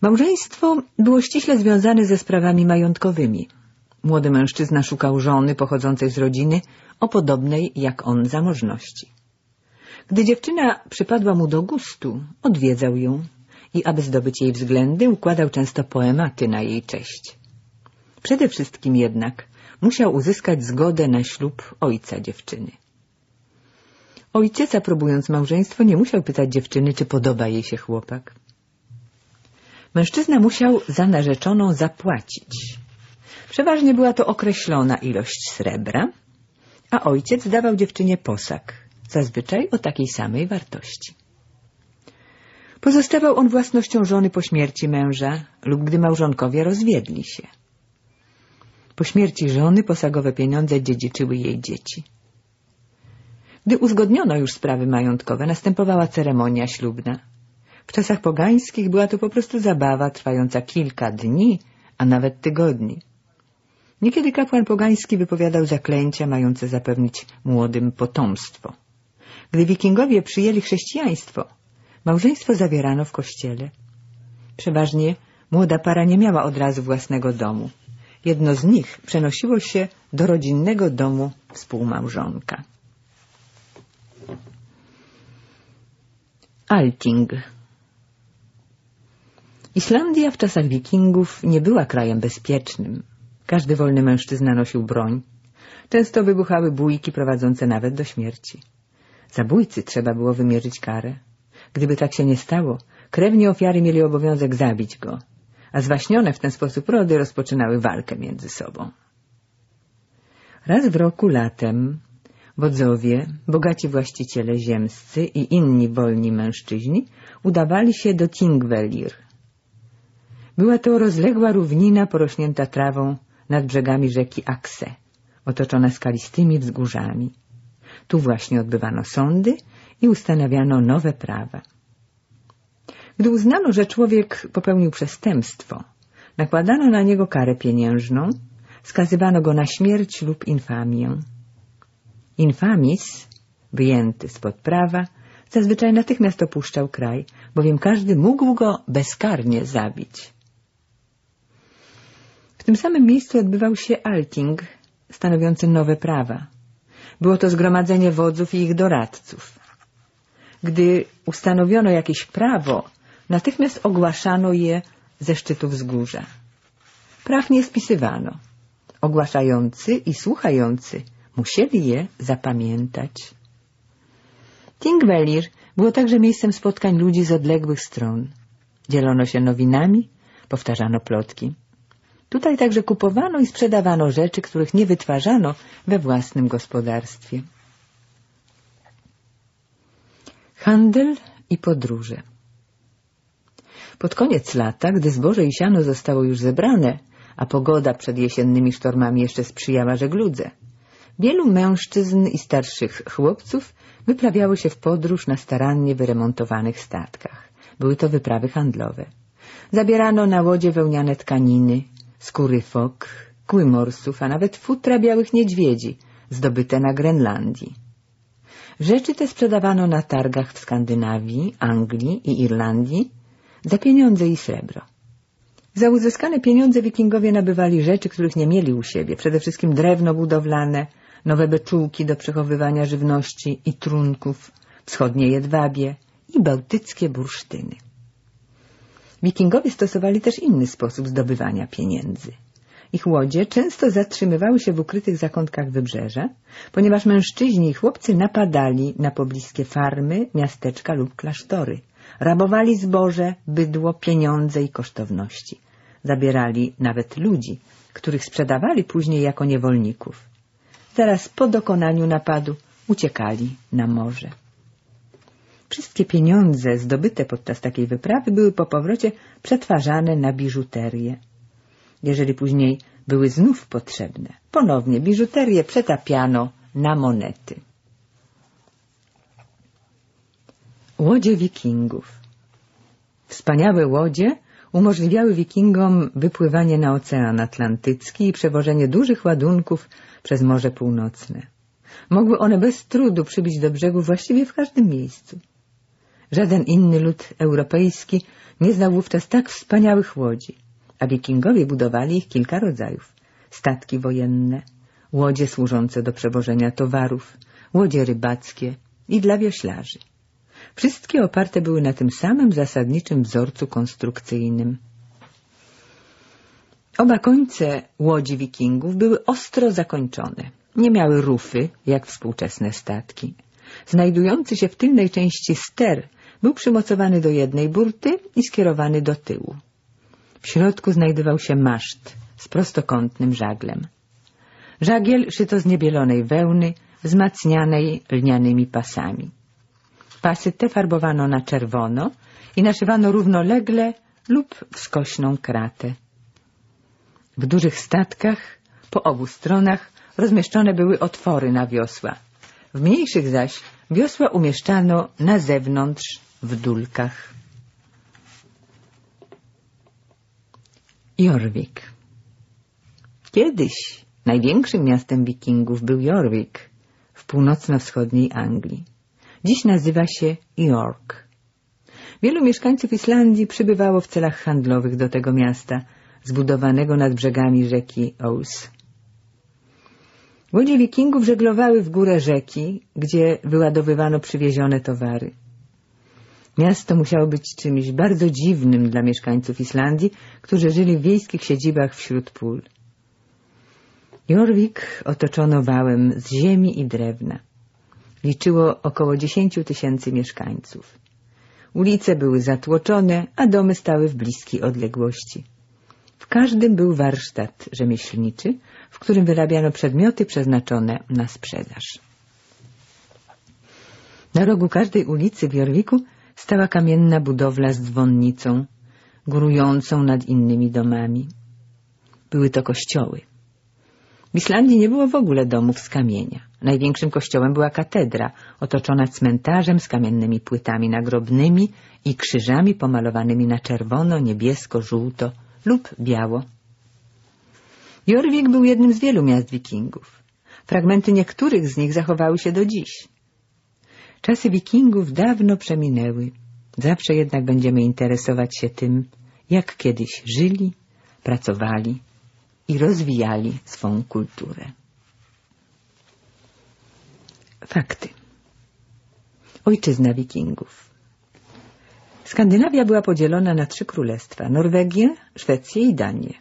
Małżeństwo było ściśle związane ze sprawami majątkowymi. Młody mężczyzna szukał żony pochodzącej z rodziny o podobnej jak on zamożności. Gdy dziewczyna przypadła mu do gustu, odwiedzał ją i aby zdobyć jej względy, układał często poematy na jej cześć. Przede wszystkim jednak musiał uzyskać zgodę na ślub ojca dziewczyny. Ojciec, aprobując małżeństwo, nie musiał pytać dziewczyny, czy podoba jej się chłopak. Mężczyzna musiał za narzeczoną zapłacić. Przeważnie była to określona ilość srebra, a ojciec dawał dziewczynie posag, zazwyczaj o takiej samej wartości. Pozostawał on własnością żony po śmierci męża lub gdy małżonkowie rozwiedli się. Po śmierci żony posagowe pieniądze dziedziczyły jej dzieci. Gdy uzgodniono już sprawy majątkowe, następowała ceremonia ślubna. W czasach pogańskich była to po prostu zabawa trwająca kilka dni, a nawet tygodni. Niekiedy kapłan pogański wypowiadał zaklęcia mające zapewnić młodym potomstwo. Gdy wikingowie przyjęli chrześcijaństwo, małżeństwo zawierano w kościele. Przeważnie młoda para nie miała od razu własnego domu. Jedno z nich przenosiło się do rodzinnego domu współmałżonka. Alting Islandia w czasach wikingów nie była krajem bezpiecznym. Każdy wolny mężczyzna nosił broń. Często wybuchały bójki prowadzące nawet do śmierci. Zabójcy trzeba było wymierzyć karę. Gdyby tak się nie stało, krewni ofiary mieli obowiązek zabić go, a zwaśnione w ten sposób rody rozpoczynały walkę między sobą. Raz w roku latem wodzowie, bogaci właściciele ziemscy i inni wolni mężczyźni udawali się do Tingvellir. Była to rozległa równina porośnięta trawą nad brzegami rzeki Akse, otoczona skalistymi wzgórzami. Tu właśnie odbywano sądy i ustanawiano nowe prawa. Gdy uznano, że człowiek popełnił przestępstwo, nakładano na niego karę pieniężną, skazywano go na śmierć lub infamię. Infamis, wyjęty spod prawa, zazwyczaj natychmiast opuszczał kraj, bowiem każdy mógł go bezkarnie zabić. Tym samym miejscu odbywał się Alting, stanowiący nowe prawa. Było to zgromadzenie wodzów i ich doradców. Gdy ustanowiono jakieś prawo, natychmiast ogłaszano je ze szczytu wzgórza. Praw nie spisywano. Ogłaszający i słuchający musieli je zapamiętać. Tingvellir było także miejscem spotkań ludzi z odległych stron. Dzielono się nowinami, powtarzano plotki. Tutaj także kupowano i sprzedawano rzeczy, których nie wytwarzano we własnym gospodarstwie. Handel i podróże Pod koniec lata, gdy zboże i siano zostało już zebrane, a pogoda przed jesiennymi sztormami jeszcze sprzyjała żegludze, wielu mężczyzn i starszych chłopców wyprawiało się w podróż na starannie wyremontowanych statkach. Były to wyprawy handlowe. Zabierano na łodzie wełniane tkaniny, skóry fok, kły morsów, a nawet futra białych niedźwiedzi, zdobyte na Grenlandii. Rzeczy te sprzedawano na targach w Skandynawii, Anglii i Irlandii za pieniądze i srebro. Za uzyskane pieniądze wikingowie nabywali rzeczy, których nie mieli u siebie, przede wszystkim drewno budowlane, nowe beczułki do przechowywania żywności i trunków, wschodnie jedwabie i bałtyckie bursztyny. Wikingowie stosowali też inny sposób zdobywania pieniędzy. Ich łodzie często zatrzymywały się w ukrytych zakątkach wybrzeża, ponieważ mężczyźni i chłopcy napadali na pobliskie farmy, miasteczka lub klasztory. Rabowali zboże, bydło, pieniądze i kosztowności. Zabierali nawet ludzi, których sprzedawali później jako niewolników. Zaraz po dokonaniu napadu uciekali na morze. Wszystkie pieniądze zdobyte podczas takiej wyprawy były po powrocie przetwarzane na biżuterię. Jeżeli później były znów potrzebne, ponownie biżuterię przetapiano na monety. Łodzie wikingów Wspaniałe łodzie umożliwiały wikingom wypływanie na Ocean Atlantycki i przewożenie dużych ładunków przez Morze Północne. Mogły one bez trudu przybić do brzegu właściwie w każdym miejscu. Żaden inny lud europejski nie znał wówczas tak wspaniałych łodzi, a wikingowie budowali ich kilka rodzajów. Statki wojenne, łodzie służące do przewożenia towarów, łodzie rybackie i dla wioślarzy. Wszystkie oparte były na tym samym zasadniczym wzorcu konstrukcyjnym. Oba końce łodzi wikingów były ostro zakończone. Nie miały rufy, jak współczesne statki. Znajdujący się w tylnej części ster był przymocowany do jednej burty i skierowany do tyłu. W środku znajdował się maszt z prostokątnym żaglem. Żagiel szyto z niebielonej wełny, wzmacnianej lnianymi pasami. Pasy te farbowano na czerwono i naszywano równolegle lub w skośną kratę. W dużych statkach po obu stronach rozmieszczone były otwory na wiosła. W mniejszych zaś wiosła umieszczano na zewnątrz w dulkach. Jorvik Kiedyś największym miastem wikingów był Jorvik w północno-wschodniej Anglii. Dziś nazywa się York. Wielu mieszkańców Islandii przybywało w celach handlowych do tego miasta, zbudowanego nad brzegami rzeki Ouse. Łodzie wikingów żeglowały w górę rzeki, gdzie wyładowywano przywiezione towary. Miasto musiało być czymś bardzo dziwnym dla mieszkańców Islandii, którzy żyli w wiejskich siedzibach wśród pól. Jorvik otoczono wałem z ziemi i drewna. Liczyło około dziesięciu tysięcy mieszkańców. Ulice były zatłoczone, a domy stały w bliskiej odległości. W każdym był warsztat rzemieślniczy, w którym wyrabiano przedmioty przeznaczone na sprzedaż. Na rogu każdej ulicy w Jorwiku stała kamienna budowla z dzwonnicą, górującą nad innymi domami. Były to kościoły. W Islandii nie było w ogóle domów z kamienia. Największym kościołem była katedra, otoczona cmentarzem z kamiennymi płytami nagrobnymi i krzyżami pomalowanymi na czerwono, niebiesko, żółto lub biało. Jorvik był jednym z wielu miast wikingów. Fragmenty niektórych z nich zachowały się do dziś. Czasy wikingów dawno przeminęły. Zawsze jednak będziemy interesować się tym, jak kiedyś żyli, pracowali i rozwijali swą kulturę. Fakty. Ojczyzna wikingów. Skandynawia była podzielona na trzy królestwa — Norwegię, Szwecję i Danię.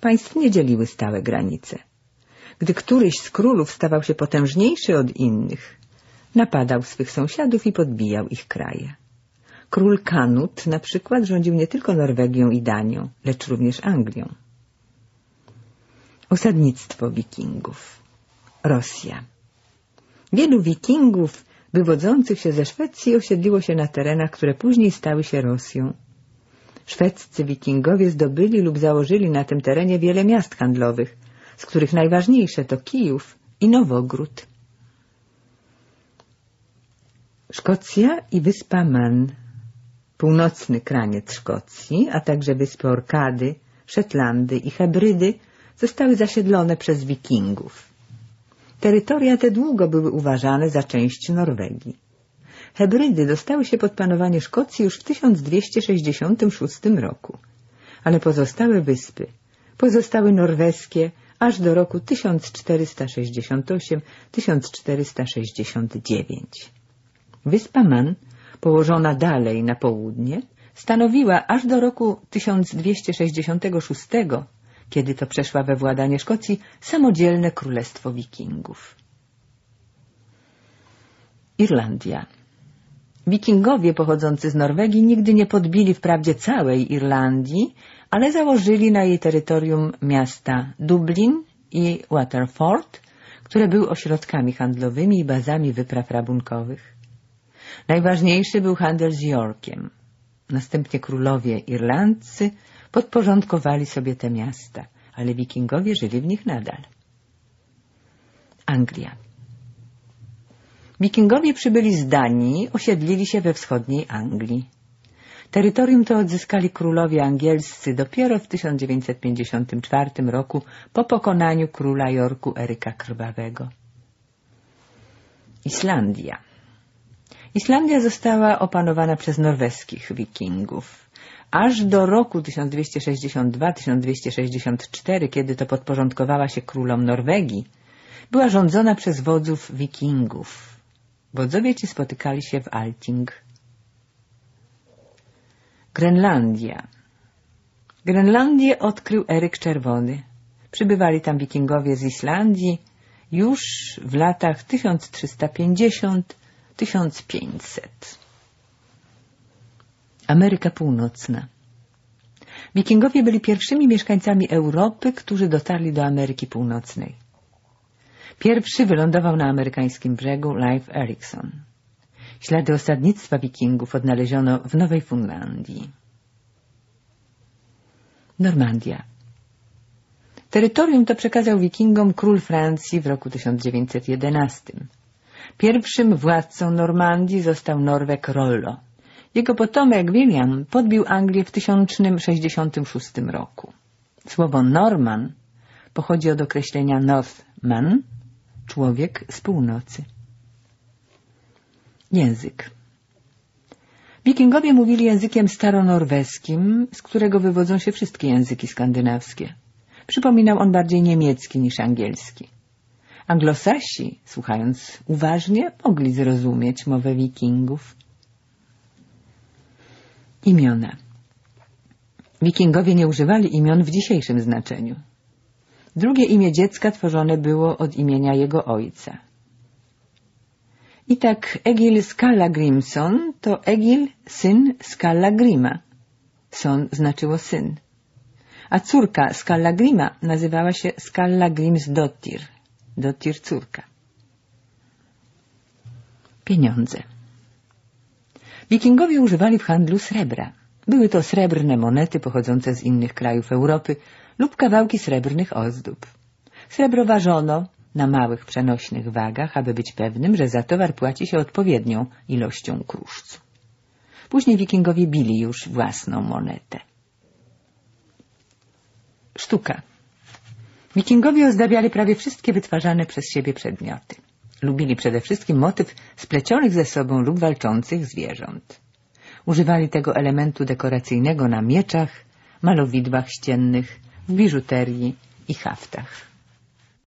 Państw nie dzieliły stałe granice. Gdy któryś z królów stawał się potężniejszy od innych, napadał swych sąsiadów i podbijał ich kraje. Król Kanut na przykład rządził nie tylko Norwegią i Danią, lecz również Anglią. Osadnictwo wikingów. Rosja. Wielu wikingów wywodzących się ze Szwecji osiedliło się na terenach, które później stały się Rosją. Szwedzcy wikingowie zdobyli lub założyli na tym terenie wiele miast handlowych, z których najważniejsze to Kijów i Nowogród. Szkocja i wyspa Man, północny kraniec Szkocji, a także wyspy Orkady, Szetlandy i Hebrydy zostały zasiedlone przez wikingów. Terytoria te długo były uważane za część Norwegii. Hebrydy dostały się pod panowanie Szkocji już w 1266 roku, ale pozostałe wyspy pozostały norweskie aż do roku 1468-1469. Wyspa Man, położona dalej na południe, stanowiła aż do roku 1266 kiedy to przeszła we władanie Szkocji samodzielne królestwo wikingów. Irlandia Wikingowie pochodzący z Norwegii nigdy nie podbili wprawdzie całej Irlandii, ale założyli na jej terytorium miasta Dublin i Waterford, które były ośrodkami handlowymi i bazami wypraw rabunkowych. Najważniejszy był handel z Yorkiem. Następnie królowie irlandzcy podporządkowali sobie te miasta, ale wikingowie żyli w nich nadal. Anglia Wikingowie przybyli z Danii, osiedlili się we wschodniej Anglii. Terytorium to odzyskali królowie angielscy dopiero w 1954 roku po pokonaniu króla Jorku Eryka Krwawego. Islandia Islandia została opanowana przez norweskich wikingów. Aż do roku 1262-1264, kiedy to podporządkowała się królom Norwegii, była rządzona przez wodzów wikingów. Wodzowie ci spotykali się w Alting. Grenlandia Grenlandię odkrył Eryk Czerwony. Przybywali tam wikingowie z Islandii już w latach 1350-1500. Ameryka Północna Wikingowie byli pierwszymi mieszkańcami Europy, którzy dotarli do Ameryki Północnej. Pierwszy wylądował na amerykańskim brzegu Leif Erikson. Ślady osadnictwa wikingów odnaleziono w Nowej Fundlandii. Normandia Terytorium to przekazał wikingom król Francji w roku 1911. Pierwszym władcą Normandii został Norweg Rollo. Jego potomek William podbił Anglię w 1066 roku. Słowo Norman pochodzi od określenia Northman, człowiek z północy. Język Wikingowie mówili językiem staronorweskim, z którego wywodzą się wszystkie języki skandynawskie. Przypominał on bardziej niemiecki niż angielski. Anglosasi, słuchając uważnie, mogli zrozumieć mowę wikingów. Imiona Wikingowie nie używali imion w dzisiejszym znaczeniu. Drugie imię dziecka tworzone było od imienia jego ojca. I tak Egil Skallagrimson to Egil, syn Skallagrima. Son znaczyło syn. A córka Skallagrima nazywała się Skallagrimsdottir, Dottir córka. Pieniądze Wikingowie używali w handlu srebra. Były to srebrne monety pochodzące z innych krajów Europy lub kawałki srebrnych ozdób. Srebro ważono na małych, przenośnych wagach, aby być pewnym, że za towar płaci się odpowiednią ilością kruszcu. Później wikingowie bili już własną monetę. Sztuka. Wikingowie ozdabiali prawie wszystkie wytwarzane przez siebie przedmioty. Lubili przede wszystkim motyw splecionych ze sobą lub walczących zwierząt. Używali tego elementu dekoracyjnego na mieczach, malowidłach ściennych, w biżuterii i haftach.